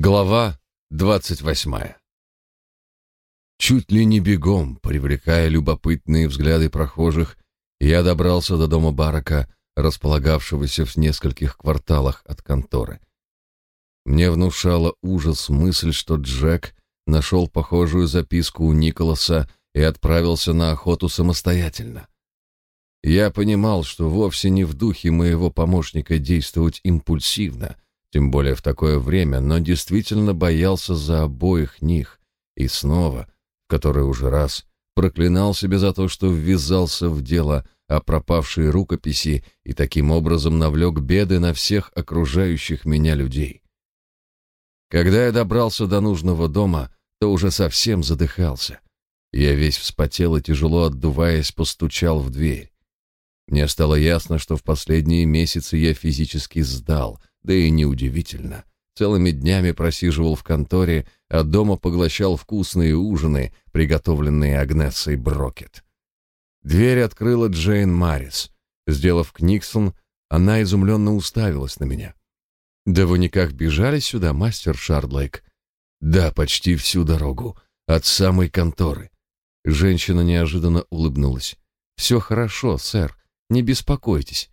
Глава двадцать восьмая. Чуть ли не бегом, привлекая любопытные взгляды прохожих, я добрался до дома Барака, располагавшегося в нескольких кварталах от конторы. Мне внушала ужас мысль, что Джек нашел похожую записку у Николаса и отправился на охоту самостоятельно. Я понимал, что вовсе не в духе моего помощника действовать импульсивно — тем более в такое время, но действительно боялся за обоих них, и снова, который уже раз, проклинал себя за то, что ввязался в дело о пропавшей рукописи и таким образом навлек беды на всех окружающих меня людей. Когда я добрался до нужного дома, то уже совсем задыхался. Я весь вспотел и, тяжело отдуваясь, постучал в дверь. Мне стало ясно, что в последние месяцы я физически сдал, да и неудивительно. Целыми днями просиживал в конторе, а дома поглощал вкусные ужины, приготовленные Агнессой Брокет. Дверь открыла Джейн Марис. Сделав книксон, она изумленно уставилась на меня. «Да вы никак бежали сюда, мастер Шардлейк?» «Да, почти всю дорогу, от самой конторы». Женщина неожиданно улыбнулась. «Все хорошо, сэр, не беспокойтесь.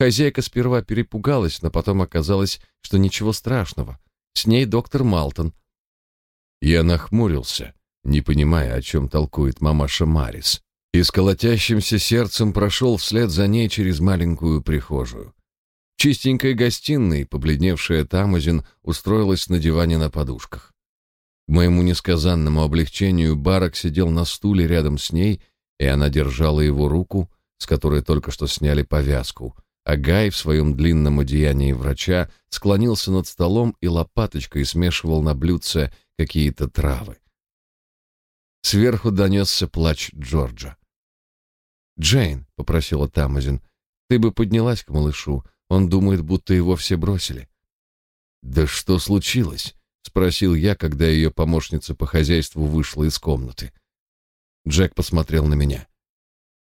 Хозяйка сперва перепугалась, но потом оказалось, что ничего страшного. С ней доктор Малтон. Я нахмурился, не понимая, о чем толкует мамаша Марис, и с колотящимся сердцем прошел вслед за ней через маленькую прихожую. В чистенькой гостиной, побледневшая Тамазин, устроилась на диване на подушках. К моему несказанному облегчению Барак сидел на стуле рядом с ней, и она держала его руку, с которой только что сняли повязку — а Гай в своем длинном одеянии врача склонился над столом и лопаточкой смешивал на блюдце какие-то травы. Сверху донесся плач Джорджа. «Джейн», — попросила Тамазин, — «ты бы поднялась к малышу. Он думает, будто его все бросили». «Да что случилось?» — спросил я, когда ее помощница по хозяйству вышла из комнаты. Джек посмотрел на меня.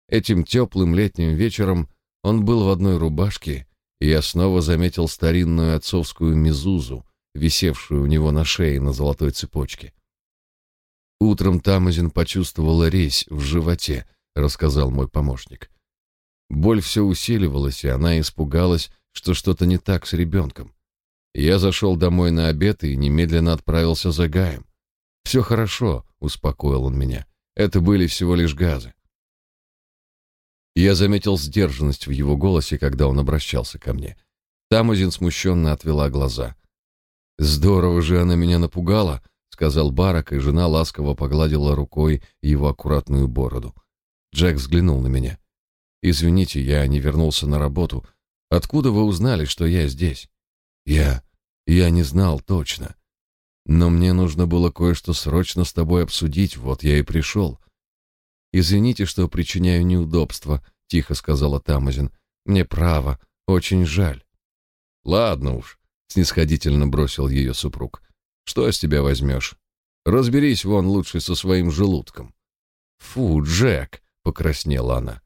Этим теплым летним вечером он был в одной рубашке, и я снова заметил старинную отцовскую мизузу, висевшую у него на шее на золотой цепочке. Утром Тамазин почувствовала резь в животе, рассказал мой помощник. Боль все усиливалась, и она испугалась, что что-то не так с ребенком. Я зашел домой на обед и немедленно отправился за Гаем. «Все хорошо», — успокоил он меня. «Это были всего лишь газы». Я заметил сдержанность в его голосе, когда он обращался ко мне. Тамузин смущенно отвела глаза. «Здорово же она меня напугала», — сказал Барак, и жена ласково погладила рукой его аккуратную бороду. Джек взглянул на меня. «Извините, я не вернулся на работу. Откуда вы узнали, что я здесь?» «Я... я не знал точно. Но мне нужно было кое-что срочно с тобой обсудить, вот я и пришел. Извините, что причиняю неудобства, тихо сказала Тамазин. Мне право, очень жаль. Ладно уж, снисходительно бросил ее супруг. Что с тебя возьмешь? Разберись вон лучше со своим желудком. Фу, Джек, покраснела она.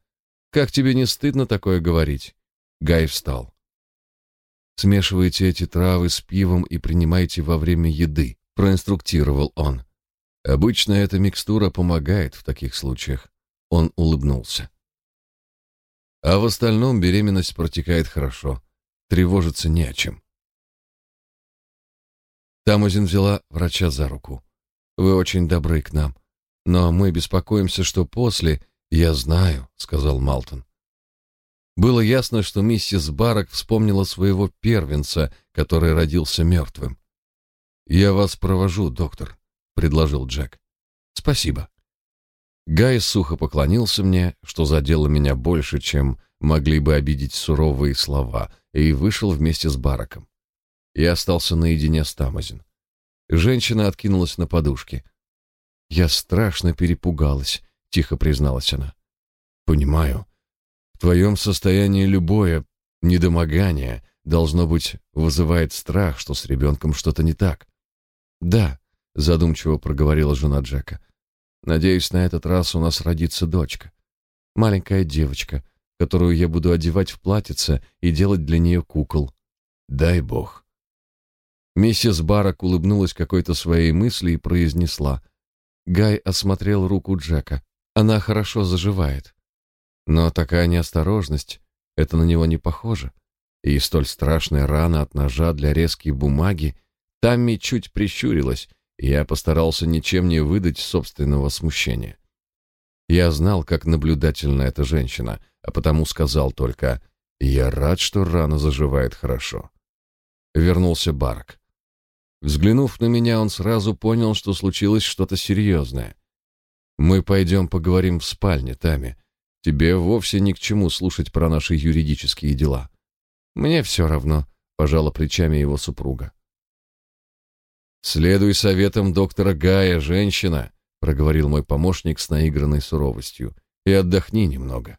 Как тебе не стыдно такое говорить? Гай встал. Смешивайте эти травы с пивом и принимайте во время еды, проинструктировал он. Обычно эта микстура помогает в таких случаях. Он улыбнулся. А в остальном беременность протекает хорошо. Тревожиться не о чем. Тамузин взяла врача за руку. Вы очень добры к нам, но мы беспокоимся, что после, я знаю, сказал Малтон. Было ясно, что миссис Барак вспомнила своего первенца, который родился мертвым. Я вас провожу, доктор предложил Джек. Спасибо. Гай сухо поклонился мне, что задело меня больше, чем могли бы обидеть суровые слова, и вышел вместе с Бараком. Я остался наедине с Тамазин. Женщина откинулась на подушке. Я страшно перепугалась, тихо призналась она. Понимаю. В твоем состоянии любое недомогание должно быть вызывает страх, что с ребенком что-то не так. Да, задумчиво проговорила жена Джека. Надеюсь, на этот раз у нас родится дочка. Маленькая девочка, которую я буду одевать в платьице и делать для нее кукол. Дай бог. Миссис Барак улыбнулась какой-то своей мысли и произнесла. Гай осмотрел руку Джека. Она хорошо заживает. Но такая неосторожность, это на него не похоже. И столь страшная рана от ножа для резки бумаги, Тамми чуть прищурилась, я постарался ничем не выдать собственного смущения. Я знал, как наблюдательна эта женщина, а потому сказал только «Я рад, что рана заживает хорошо». Вернулся Барк. Взглянув на меня, он сразу понял, что случилось что-то серьезное. «Мы пойдем поговорим в спальне, Тами. Тебе вовсе ни к чему слушать про наши юридические дела». «Мне все равно», — пожала плечами его супруга. «Следуй советам доктора Гая, женщина», — проговорил мой помощник с наигранной суровостью, — «и отдохни немного».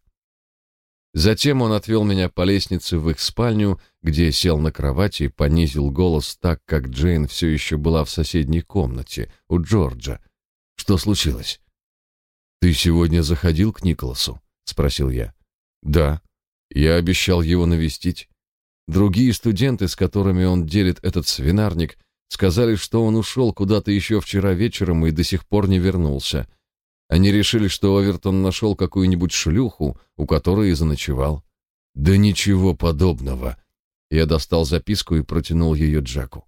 Затем он отвел меня по лестнице в их спальню, где сел на кровати и понизил голос так, как Джейн все еще была в соседней комнате, у Джорджа. «Что случилось?» «Ты сегодня заходил к Николасу?» — спросил я. «Да. Я обещал его навестить. Другие студенты, с которыми он делит этот свинарник, сказали, что он ушел куда-то еще вчера вечером и до сих пор не вернулся». Они решили, что Овертон нашел какую-нибудь шлюху, у которой и заночевал. Да ничего подобного. Я достал записку и протянул ее Джеку.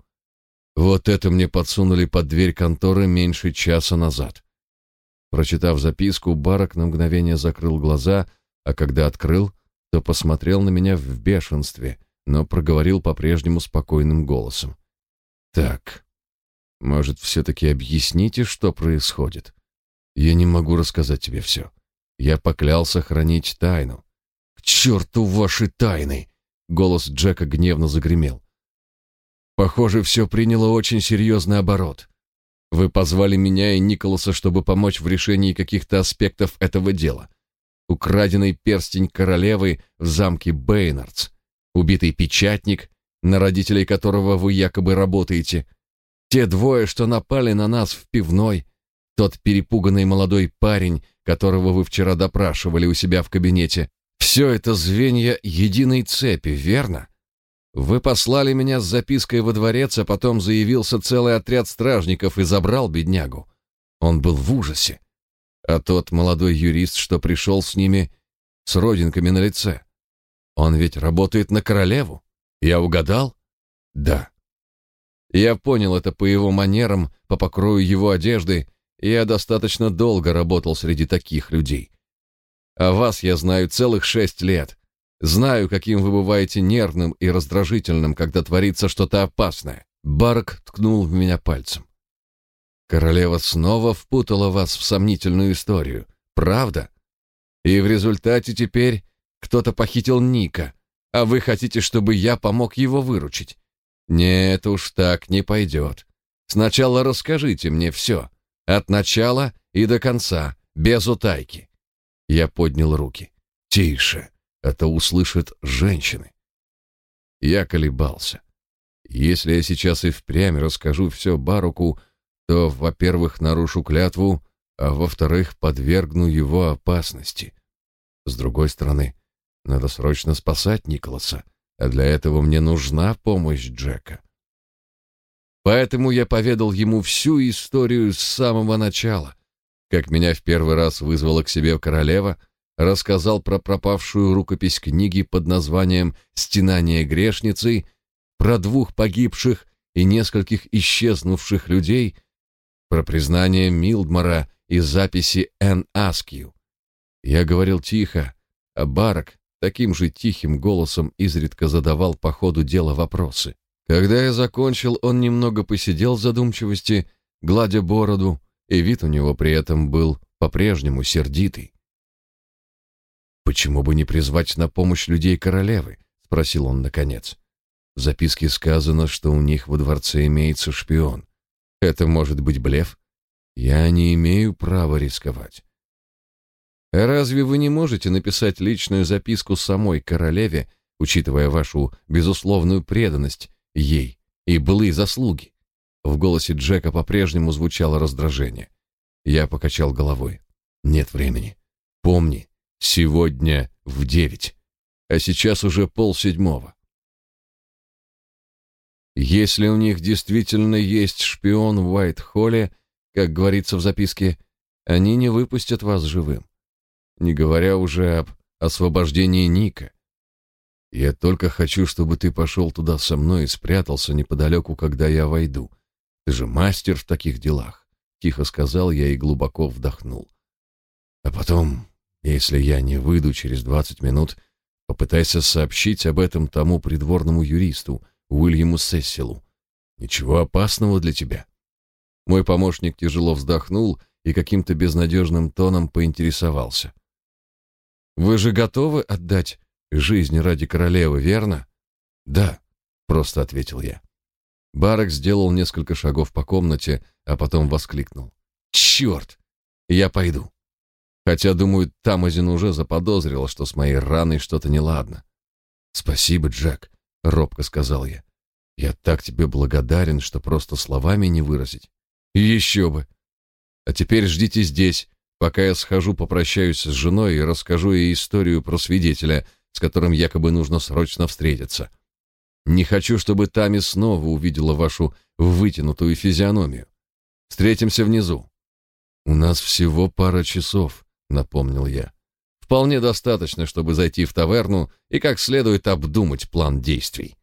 Вот это мне подсунули под дверь конторы меньше часа назад. Прочитав записку, Барак на мгновение закрыл глаза, а когда открыл, то посмотрел на меня в бешенстве, но проговорил по-прежнему спокойным голосом. «Так, может, все-таки объясните, что происходит?» Я не могу рассказать тебе все. Я поклялся хранить тайну. К черту ваши тайны! Голос Джека гневно загремел. Похоже, все приняло очень серьезный оборот. Вы позвали меня и Николаса, чтобы помочь в решении каких-то аспектов этого дела. Украденный перстень королевы в замке Бейнардс, убитый печатник, на родителей которого вы якобы работаете, те двое, что напали на нас в пивной, тот перепуганный молодой парень, которого вы вчера допрашивали у себя в кабинете. Все это звенья единой цепи, верно? Вы послали меня с запиской во дворец, а потом заявился целый отряд стражников и забрал беднягу. Он был в ужасе. А тот молодой юрист, что пришел с ними, с родинками на лице. Он ведь работает на королеву. Я угадал? Да. Я понял это по его манерам, по покрою его одежды я достаточно долго работал среди таких людей. А вас я знаю целых шесть лет. Знаю, каким вы бываете нервным и раздражительным, когда творится что-то опасное. Барк ткнул в меня пальцем. Королева снова впутала вас в сомнительную историю. Правда? И в результате теперь кто-то похитил Ника, а вы хотите, чтобы я помог его выручить? Нет уж так не пойдет. Сначала расскажите мне все. От начала и до конца, без утайки. Я поднял руки. Тише, это услышат женщины. Я колебался. Если я сейчас и впрямь расскажу все Баруку, то, во-первых, нарушу клятву, а во-вторых, подвергну его опасности. С другой стороны, надо срочно спасать Николаса, а для этого мне нужна помощь Джека. Поэтому я поведал ему всю историю с самого начала. Как меня в первый раз вызвала к себе королева, рассказал про пропавшую рукопись книги под названием «Стенание грешницы», про двух погибших и нескольких исчезнувших людей, про признание Милдмара и записи Н. Аскью. Я говорил тихо, а Барак таким же тихим голосом изредка задавал по ходу дела вопросы. Когда я закончил, он немного посидел в задумчивости, гладя бороду, и вид у него при этом был по-прежнему сердитый. «Почему бы не призвать на помощь людей королевы?» — спросил он наконец. В записке сказано, что у них во дворце имеется шпион. Это может быть блеф? Я не имею права рисковать. Разве вы не можете написать личную записку самой королеве, учитывая вашу безусловную преданность ей и былые заслуги. В голосе Джека по-прежнему звучало раздражение. Я покачал головой. Нет времени. Помни, сегодня в девять, а сейчас уже полседьмого. Если у них действительно есть шпион в Уайт-Холле, как говорится в записке, они не выпустят вас живым. Не говоря уже об освобождении Ника. Я только хочу, чтобы ты пошел туда со мной и спрятался неподалеку, когда я войду. Ты же мастер в таких делах, тихо сказал я и глубоко вдохнул. А потом, если я не выйду через двадцать минут, попытайся сообщить об этом тому придворному юристу, Уильяму Сессилу. Ничего опасного для тебя. Мой помощник тяжело вздохнул и каким-то безнадежным тоном поинтересовался. Вы же готовы отдать жизнь ради королевы, верно? Да, просто ответил я. Барак сделал несколько шагов по комнате, а потом воскликнул: «Черт! Я пойду!» Хотя, думаю, Тамазин уже заподозрил, что с моей раной что-то неладно. «Спасибо, Джек», — робко сказал я. «Я так тебе благодарен, что просто словами не выразить». «Еще бы! А теперь ждите здесь, пока я схожу попрощаюсь с женой и расскажу ей историю про свидетеля, с которым якобы нужно срочно встретиться. Не хочу, чтобы Тами снова увидела вашу вытянутую физиономию. Встретимся внизу». «У нас всего пара часов», — напомнил я. «Вполне достаточно, чтобы зайти в таверну и как следует обдумать план действий».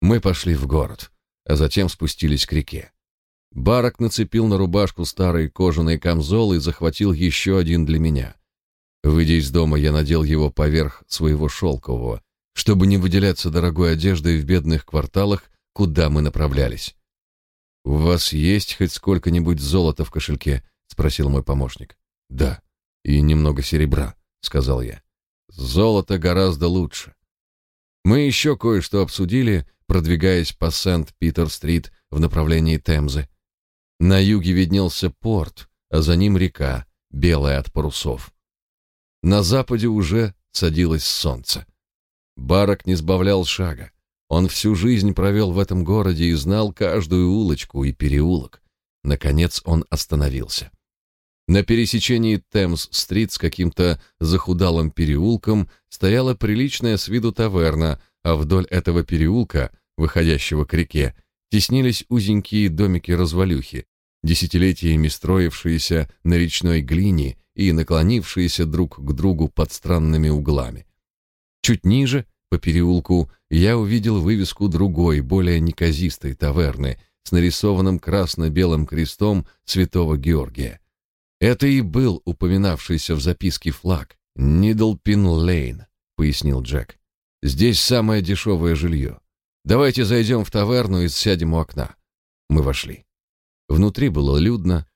Мы пошли в город, а затем спустились к реке. Барак нацепил на рубашку старый кожаный камзол и захватил еще один для меня. Выйдя из дома, я надел его поверх своего шелкового, чтобы не выделяться дорогой одеждой в бедных кварталах, куда мы направлялись. «У вас есть хоть сколько-нибудь золота в кошельке?» — спросил мой помощник. «Да, и немного серебра», — сказал я. «Золото гораздо лучше». Мы еще кое-что обсудили, продвигаясь по Сент-Питер-стрит в направлении Темзы. На юге виднелся порт, а за ним река, белая от парусов. На западе уже садилось солнце. Барак не сбавлял шага. Он всю жизнь провел в этом городе и знал каждую улочку и переулок. Наконец он остановился. На пересечении Темс-стрит с каким-то захудалым переулком стояла приличная с виду таверна, а вдоль этого переулка, выходящего к реке, теснились узенькие домики-развалюхи, десятилетиями строившиеся на речной глине и наклонившиеся друг к другу под странными углами. Чуть ниже, по переулку, я увидел вывеску другой, более неказистой таверны с нарисованным красно-белым крестом Святого Георгия. Это и был упоминавшийся в записке флаг «Нидлпин Лейн», — пояснил Джек. «Здесь самое дешевое жилье. Давайте зайдем в таверну и сядем у окна». Мы вошли. Внутри было людно.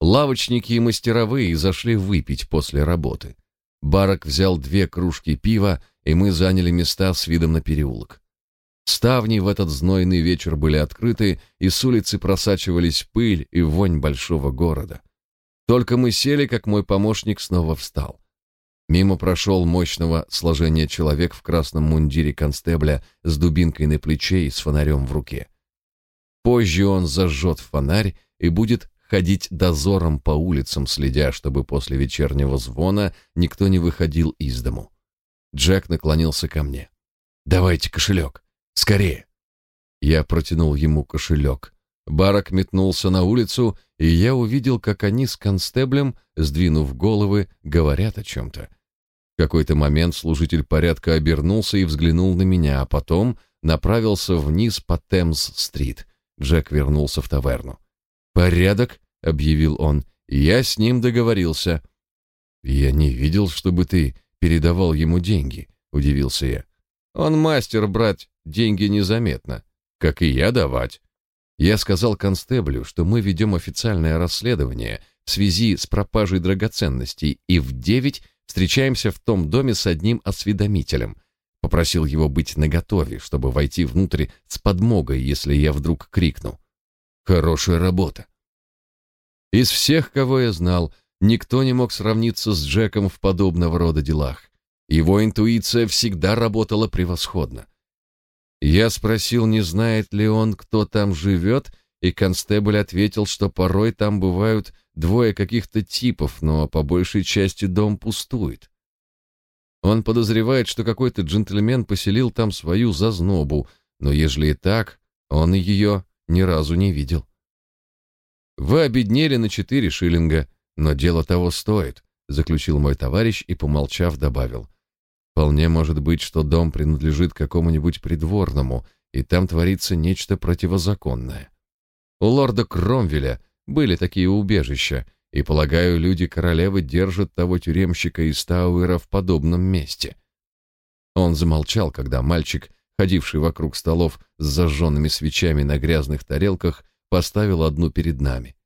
Лавочники и мастеровые зашли выпить после работы. Барак взял две кружки пива, и мы заняли места с видом на переулок. Ставни в этот знойный вечер были открыты, и с улицы просачивались пыль и вонь большого города. Только мы сели, как мой помощник снова встал. Мимо прошел мощного сложения человек в красном мундире констебля с дубинкой на плече и с фонарем в руке. Позже он зажжет фонарь и будет ходить дозором по улицам, следя, чтобы после вечернего звона никто не выходил из дому. Джек наклонился ко мне. «Давайте кошелек. Скорее!» Я протянул ему кошелек. Барак метнулся на улицу, и я увидел, как они с констеблем, сдвинув головы, говорят о чем-то. В какой-то момент служитель порядка обернулся и взглянул на меня, а потом направился вниз по Темс-стрит. Джек вернулся в таверну. «Порядок», — объявил он, — «я с ним договорился». «Я не видел, чтобы ты передавал ему деньги», — удивился я. «Он мастер брать деньги незаметно, как и я давать». Я сказал констеблю, что мы ведем официальное расследование в связи с пропажей драгоценностей и в девять встречаемся в том доме с одним осведомителем. Попросил его быть наготове, чтобы войти внутрь с подмогой, если я вдруг крикну. Хорошая работа. Из всех, кого я знал, никто не мог сравниться с Джеком в подобного рода делах. Его интуиция всегда работала превосходно. Я спросил, не знает ли он, кто там живет, и констебль ответил, что порой там бывают двое каких-то типов, но по большей части дом пустует. Он подозревает, что какой-то джентльмен поселил там свою зазнобу, но ежели и так, он ее ни разу не видел. Вы обеднели на четыре шиллинга, но дело того стоит, заключил мой товарищ и, помолчав, добавил. Вполне может быть, что дом принадлежит какому-нибудь придворному, и там творится нечто противозаконное. У лорда Кромвеля были такие убежища, и, полагаю, люди королевы держат того тюремщика из Тауэра в подобном месте. Он замолчал, когда мальчик, ходивший вокруг столов с зажженными свечами на грязных тарелках, поставил одну перед нами.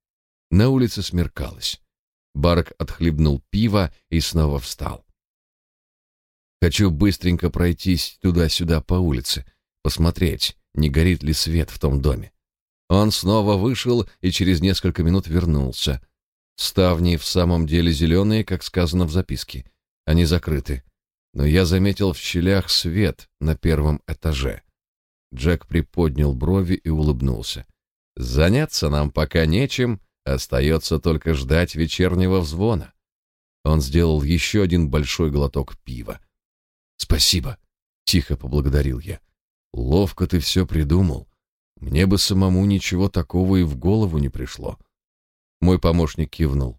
На улице смеркалось. Барк отхлебнул пиво и снова встал. Хочу быстренько пройтись туда-сюда по улице, посмотреть, не горит ли свет в том доме. Он снова вышел и через несколько минут вернулся. Ставни в самом деле зеленые, как сказано в записке. Они закрыты. Но я заметил в щелях свет на первом этаже. Джек приподнял брови и улыбнулся. Заняться нам пока нечем, остается только ждать вечернего взвона. Он сделал еще один большой глоток пива. Спасибо, тихо поблагодарил я. Ловко ты все придумал. Мне бы самому ничего такого и в голову не пришло. Мой помощник кивнул.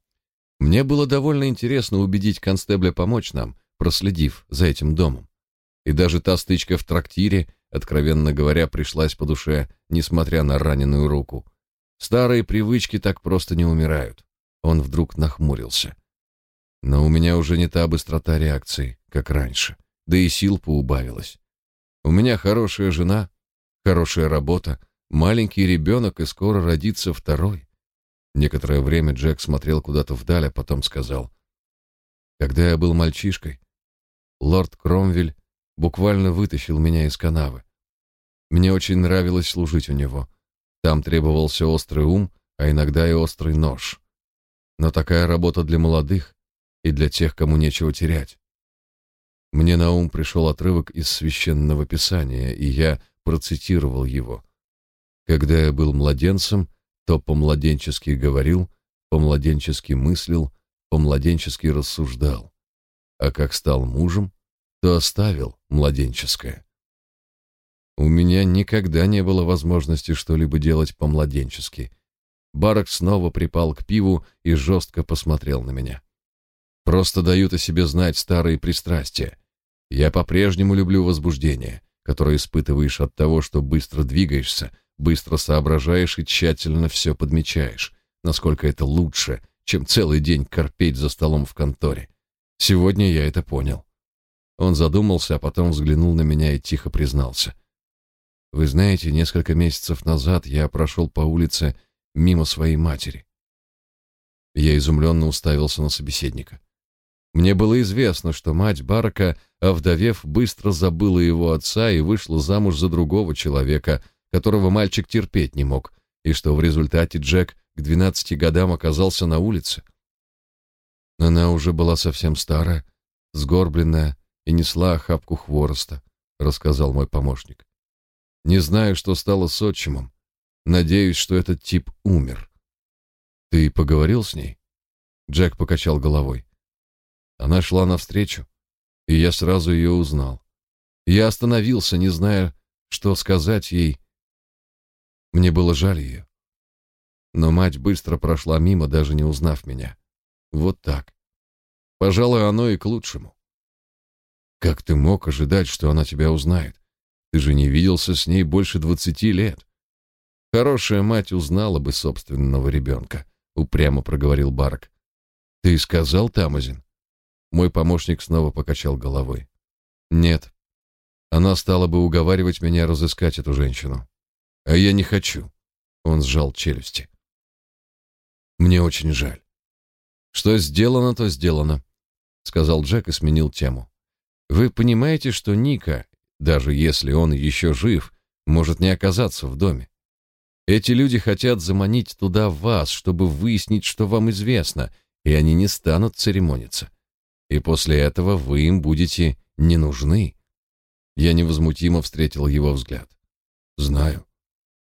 Мне было довольно интересно убедить констебля помочь нам, проследив за этим домом. И даже та стычка в трактире, откровенно говоря, пришлась по душе, несмотря на раненую руку. Старые привычки так просто не умирают. Он вдруг нахмурился. Но у меня уже не та быстрота реакции, как раньше, да и сил поубавилось. У меня хорошая жена, хорошая работа, маленький ребенок и скоро родится второй. Некоторое время Джек смотрел куда-то вдаль, а потом сказал: "Когда я был мальчишкой, лорд Кромвель буквально вытащил меня из канавы. Мне очень нравилось служить у него. Там требовался острый ум, а иногда и острый нож. Но такая работа для молодых и для тех, кому нечего терять. Мне на ум пришел отрывок из священного писания, и я процитировал его. Когда я был младенцем, то по-младенчески говорил, по-младенчески мыслил, по-младенчески рассуждал. А как стал мужем, то оставил младенческое. У меня никогда не было возможности что-либо делать по-младенчески. Барак снова припал к пиву и жестко посмотрел на меня. Просто дают о себе знать старые пристрастия. Я по-прежнему люблю возбуждение, которое испытываешь от того, что быстро двигаешься, быстро соображаешь и тщательно все подмечаешь, насколько это лучше, чем целый день корпеть за столом в конторе. Сегодня я это понял. Он задумался, а потом взглянул на меня и тихо признался. Вы знаете, несколько месяцев назад я прошел по улице мимо своей матери. Я изумленно уставился на собеседника. Мне было известно, что мать Барака, овдовев, быстро забыла его отца и вышла замуж за другого человека, которого мальчик терпеть не мог, и что в результате Джек к двенадцати годам оказался на улице. Она уже была совсем старая, сгорбленная и несла охапку хвороста, рассказал мой помощник. Не знаю, что стало с отчимом. Надеюсь, что этот тип умер. Ты поговорил с ней? Джек покачал головой. Она шла навстречу, и я сразу ее узнал. Я остановился, не зная, что сказать ей. Мне было жаль ее. Но мать быстро прошла мимо, даже не узнав меня. Вот так. Пожалуй, оно и к лучшему. Как ты мог ожидать, что она тебя узнает? Ты же не виделся с ней больше двадцати лет. Хорошая мать узнала бы собственного ребенка, упрямо проговорил Барк. Ты сказал Тамазин? Мой помощник снова покачал головой. Нет. Она стала бы уговаривать меня разыскать эту женщину. А я не хочу. Он сжал челюсти. Мне очень жаль. Что сделано, то сделано, сказал Джек и сменил тему. Вы понимаете, что Ника даже если он еще жив, может не оказаться в доме. Эти люди хотят заманить туда вас, чтобы выяснить, что вам известно, и они не станут церемониться. И после этого вы им будете не нужны. Я невозмутимо встретил его взгляд. Знаю.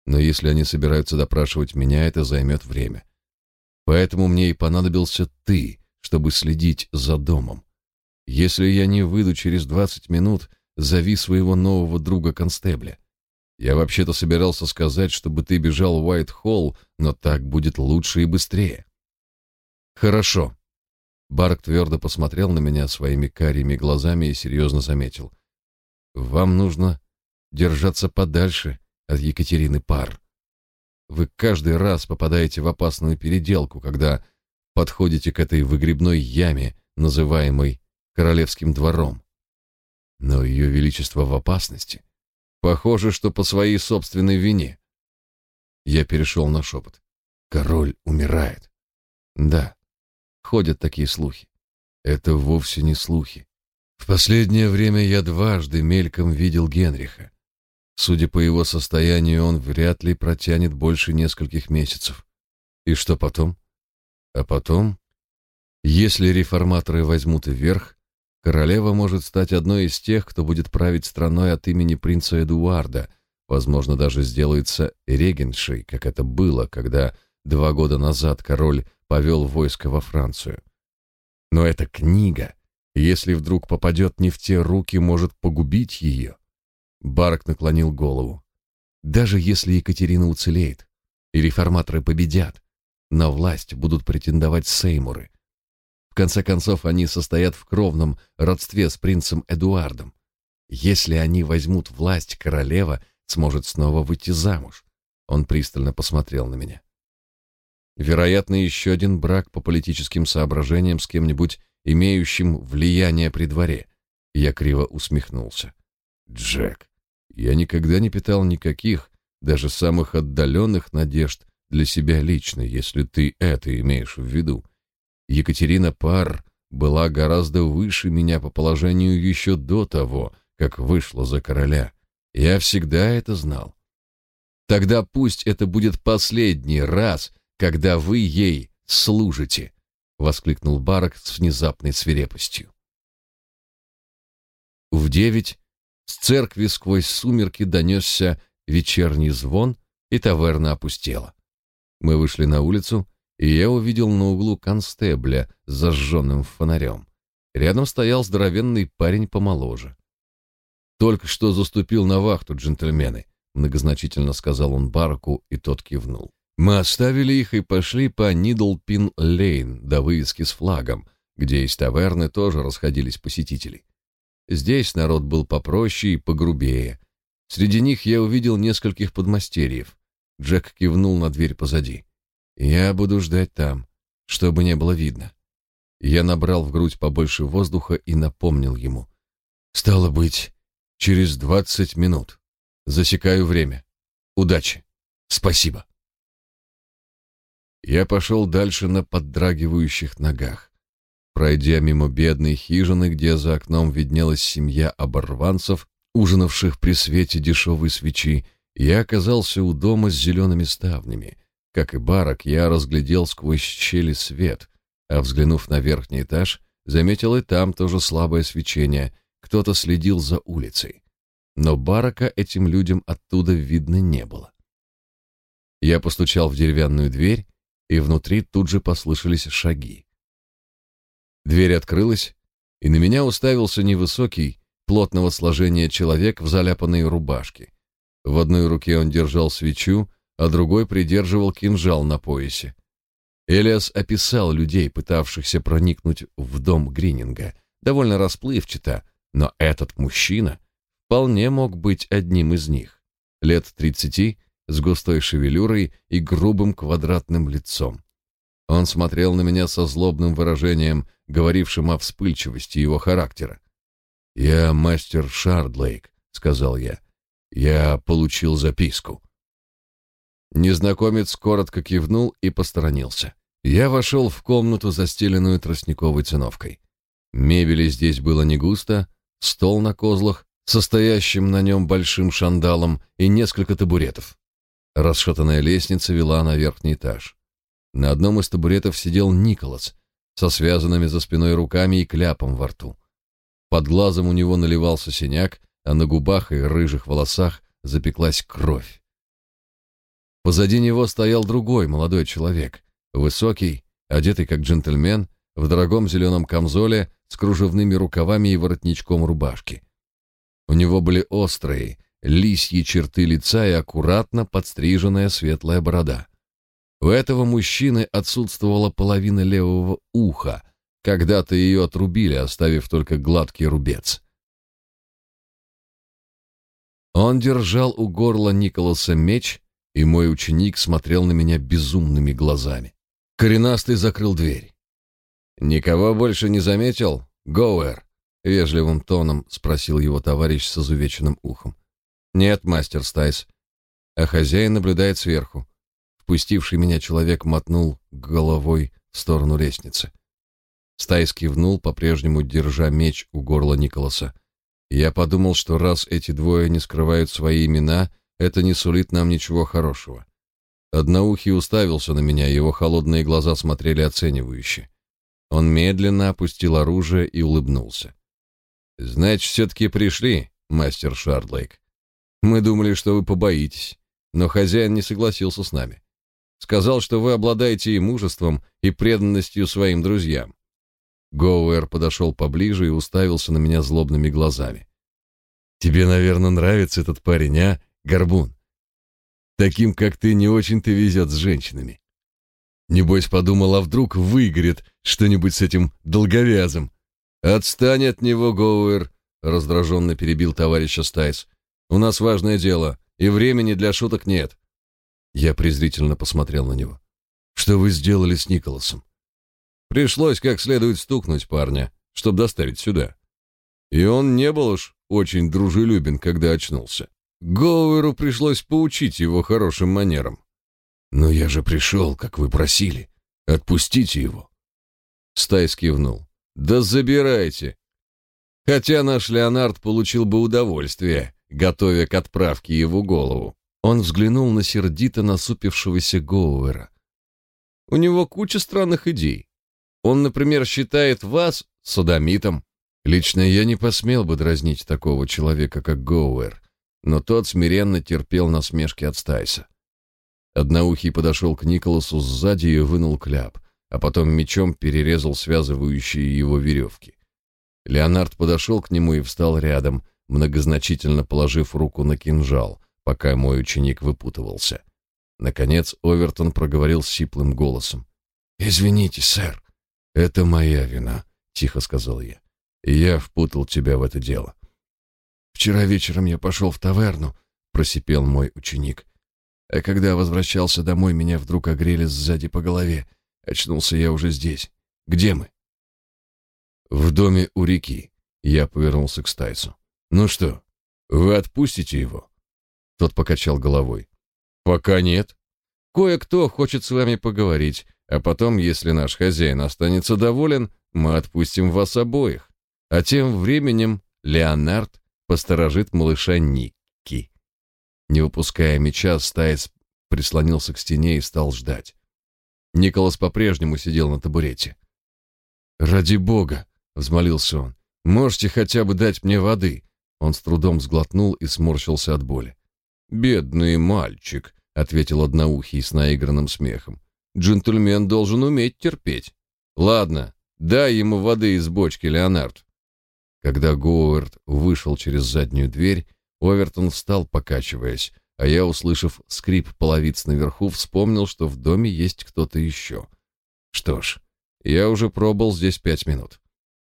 Но если они собираются допрашивать меня, это займет время. Поэтому мне и понадобился ты, чтобы следить за домом. Если я не выйду через двадцать минут, Зови своего нового друга констебля. Я вообще-то собирался сказать, чтобы ты бежал в Уайт-Холл, но так будет лучше и быстрее. Хорошо. Барк твердо посмотрел на меня своими карими глазами и серьезно заметил. Вам нужно держаться подальше от Екатерины Пар. Вы каждый раз попадаете в опасную переделку, когда подходите к этой выгребной яме, называемой королевским двором. Но ее величество в опасности. Похоже, что по своей собственной вине. Я перешел на шепот. Король умирает. Да, ходят такие слухи. Это вовсе не слухи. В последнее время я дважды мельком видел Генриха. Судя по его состоянию, он вряд ли протянет больше нескольких месяцев. И что потом? А потом, если реформаторы возьмут вверх, королева может стать одной из тех, кто будет править страной от имени принца Эдуарда, возможно, даже сделается регеншей, как это было, когда два года назад король повел войско во Францию. Но эта книга, если вдруг попадет не в те руки, может погубить ее. Барк наклонил голову. Даже если Екатерина уцелеет, и реформаторы победят, на власть будут претендовать сеймуры. В конце концов, они состоят в кровном родстве с принцем Эдуардом. Если они возьмут власть, королева сможет снова выйти замуж. Он пристально посмотрел на меня. Вероятно, еще один брак по политическим соображениям с кем-нибудь, имеющим влияние при дворе. Я криво усмехнулся. Джек, я никогда не питал никаких, даже самых отдаленных надежд для себя лично, если ты это имеешь в виду. Екатерина Пар была гораздо выше меня по положению еще до того, как вышла за короля. Я всегда это знал. Тогда пусть это будет последний раз, когда вы ей служите, воскликнул Барак с внезапной свирепостью. В девять с церкви сквозь сумерки донесся вечерний звон, и таверна опустела. Мы вышли на улицу, и я увидел на углу констебля с зажженным фонарем. Рядом стоял здоровенный парень помоложе. «Только что заступил на вахту, джентльмены», — многозначительно сказал он Бараку, и тот кивнул. Мы оставили их и пошли по Нидлпин-Лейн до вывески с флагом, где из таверны тоже расходились посетители. Здесь народ был попроще и погрубее. Среди них я увидел нескольких подмастерьев. Джек кивнул на дверь позади. «Я буду ждать там, чтобы не было видно». Я набрал в грудь побольше воздуха и напомнил ему. «Стало быть, через двадцать минут. Засекаю время. Удачи. Спасибо». Я пошел дальше на поддрагивающих ногах. Пройдя мимо бедной хижины, где за окном виднелась семья оборванцев, ужинавших при свете дешевой свечи, я оказался у дома с зелеными ставнями. Как и барак, я разглядел сквозь щели свет, а взглянув на верхний этаж, заметил и там тоже слабое свечение, кто-то следил за улицей. Но барака этим людям оттуда видно не было. Я постучал в деревянную дверь, и внутри тут же послышались шаги. Дверь открылась, и на меня уставился невысокий, плотного сложения человек в заляпанной рубашке. В одной руке он держал свечу, а другой придерживал кинжал на поясе. Элиас описал людей, пытавшихся проникнуть в дом Грининга, довольно расплывчато, но этот мужчина вполне мог быть одним из них. Лет тридцати, с густой шевелюрой и грубым квадратным лицом. Он смотрел на меня со злобным выражением, говорившим о вспыльчивости его характера. «Я мастер Шардлейк», — сказал я. Я получил записку. Незнакомец коротко кивнул и посторонился. Я вошел в комнату, застеленную тростниковой циновкой. Мебели здесь было не густо, стол на козлах, состоящим на нем большим шандалом и несколько табуретов. Расшатанная лестница вела на верхний этаж. На одном из табуретов сидел Николас со связанными за спиной руками и кляпом во рту. Под глазом у него наливался синяк, а на губах и рыжих волосах запеклась кровь. Позади него стоял другой молодой человек, высокий, одетый как джентльмен, в дорогом зеленом камзоле с кружевными рукавами и воротничком рубашки. У него были острые, лисьи черты лица и аккуратно подстриженная светлая борода. У этого мужчины отсутствовала половина левого уха. Когда-то ее отрубили, оставив только гладкий рубец. Он держал у горла Николаса меч, и мой ученик смотрел на меня безумными глазами. Коренастый закрыл дверь. «Никого больше не заметил? Гоуэр?» — вежливым тоном спросил его товарищ с изувеченным ухом. «Нет, мастер Стайс. А хозяин наблюдает сверху. Впустивший меня человек мотнул головой в сторону лестницы. Стайс кивнул, по-прежнему держа меч у горла Николаса. Я подумал, что раз эти двое не скрывают свои имена, это не сулит нам ничего хорошего. Одноухий уставился на меня, его холодные глаза смотрели оценивающе. Он медленно опустил оружие и улыбнулся. «Значит, все-таки пришли, мастер Шардлейк. Мы думали, что вы побоитесь, но хозяин не согласился с нами. Сказал, что вы обладаете и мужеством, и преданностью своим друзьям. Гоуэр подошел поближе и уставился на меня злобными глазами. Тебе, наверное, нравится этот парень, а, Горбун? Таким, как ты, не очень-то везет с женщинами. Небось, подумал, а вдруг выгорит что-нибудь с этим долговязым. Отстань от него, Гоуэр, раздраженно перебил товарища Стайс. У нас важное дело, и времени для шуток нет. Я презрительно посмотрел на него. Что вы сделали с Николасом? Пришлось как следует стукнуть парня, чтобы доставить сюда. И он не был уж очень дружелюбен, когда очнулся. Гоуэру пришлось поучить его хорошим манерам. «Но я же пришел, как вы просили. Отпустите его». Стайс кивнул. «Да забирайте. Хотя наш Леонард получил бы удовольствие, готовя к отправке его голову. Он взглянул на сердито насупившегося Гоуэра. У него куча странных идей. Он, например, считает вас садомитом. Лично я не посмел бы дразнить такого человека, как Гоуэр, но тот смиренно терпел насмешки от Стайса. Одноухий подошел к Николасу сзади и вынул кляп, а потом мечом перерезал связывающие его веревки. Леонард подошел к нему и встал рядом, многозначительно положив руку на кинжал, пока мой ученик выпутывался. Наконец Овертон проговорил сиплым голосом. «Извините, сэр, это моя вина», — тихо сказал я. «И я впутал тебя в это дело». «Вчера вечером я пошел в таверну», — просипел мой ученик. «А когда возвращался домой, меня вдруг огрели сзади по голове. Очнулся я уже здесь. Где мы?» «В доме у реки», — я повернулся к Стайсу. «Ну что, вы отпустите его?» Тот покачал головой. Пока нет. Кое-кто хочет с вами поговорить, а потом, если наш хозяин останется доволен, мы отпустим вас обоих. А тем временем Леонард посторожит малыша Никки. Не выпуская меча, Стайс прислонился к стене и стал ждать. Николас по-прежнему сидел на табурете. «Ради бога!» — взмолился он. «Можете хотя бы дать мне воды?» Он с трудом сглотнул и сморщился от боли. «Бедный мальчик», — ответил одноухий с наигранным смехом. «Джентльмен должен уметь терпеть. Ладно, дай ему воды из бочки, Леонард». Когда Говард вышел через заднюю дверь, Овертон встал, покачиваясь, а я, услышав скрип половиц наверху, вспомнил, что в доме есть кто-то еще. Что ж, я уже пробыл здесь пять минут.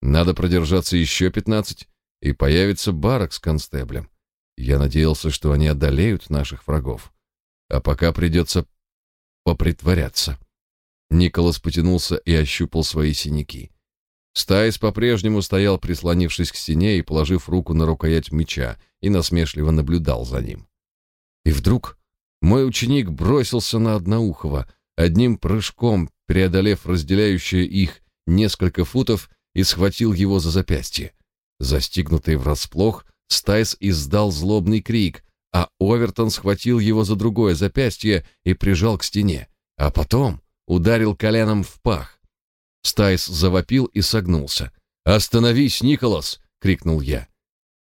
Надо продержаться еще пятнадцать, и появится барак с констеблем. Я надеялся, что они одолеют наших врагов. А пока придется попритворяться. Николас потянулся и ощупал свои синяки. Стайс по-прежнему стоял, прислонившись к стене и положив руку на рукоять меча, и насмешливо наблюдал за ним. И вдруг мой ученик бросился на Одноухого, одним прыжком преодолев разделяющие их несколько футов, и схватил его за запястье. Застигнутый врасплох, Стайс издал злобный крик, а Овертон схватил его за другое запястье и прижал к стене, а потом ударил коленом в пах. Стайс завопил и согнулся. «Остановись, Николас!» — крикнул я.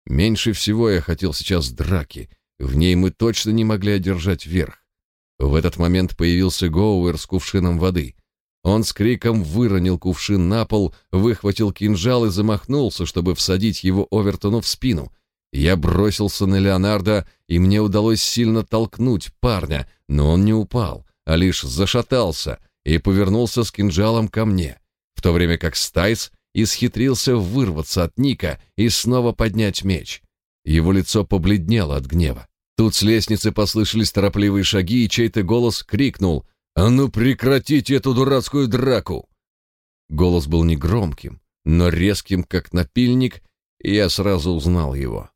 Меньше всего я хотел сейчас драки. В ней мы точно не могли одержать верх. В этот момент появился Гоуэр с кувшином воды. Он с криком выронил кувшин на пол, выхватил кинжал и замахнулся, чтобы всадить его Овертону в спину. Я бросился на Леонардо, и мне удалось сильно толкнуть парня, но он не упал, а лишь зашатался и повернулся с кинжалом ко мне, в то время как Стайс исхитрился вырваться от Ника и снова поднять меч. Его лицо побледнело от гнева. Тут с лестницы послышались торопливые шаги, и чей-то голос крикнул «А ну прекратите эту дурацкую драку!» Голос был негромким, но резким, как напильник, и я сразу узнал его.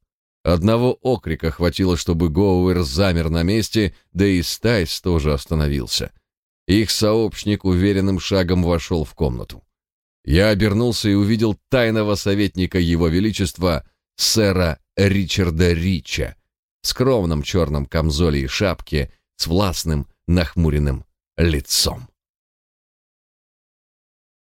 Одного окрика хватило, чтобы Гоуэр замер на месте, да и Стайс тоже остановился. Их сообщник уверенным шагом вошел в комнату. Я обернулся и увидел тайного советника Его Величества, сэра Ричарда Рича, в скромном черном камзоле и шапке с властным нахмуренным лицом.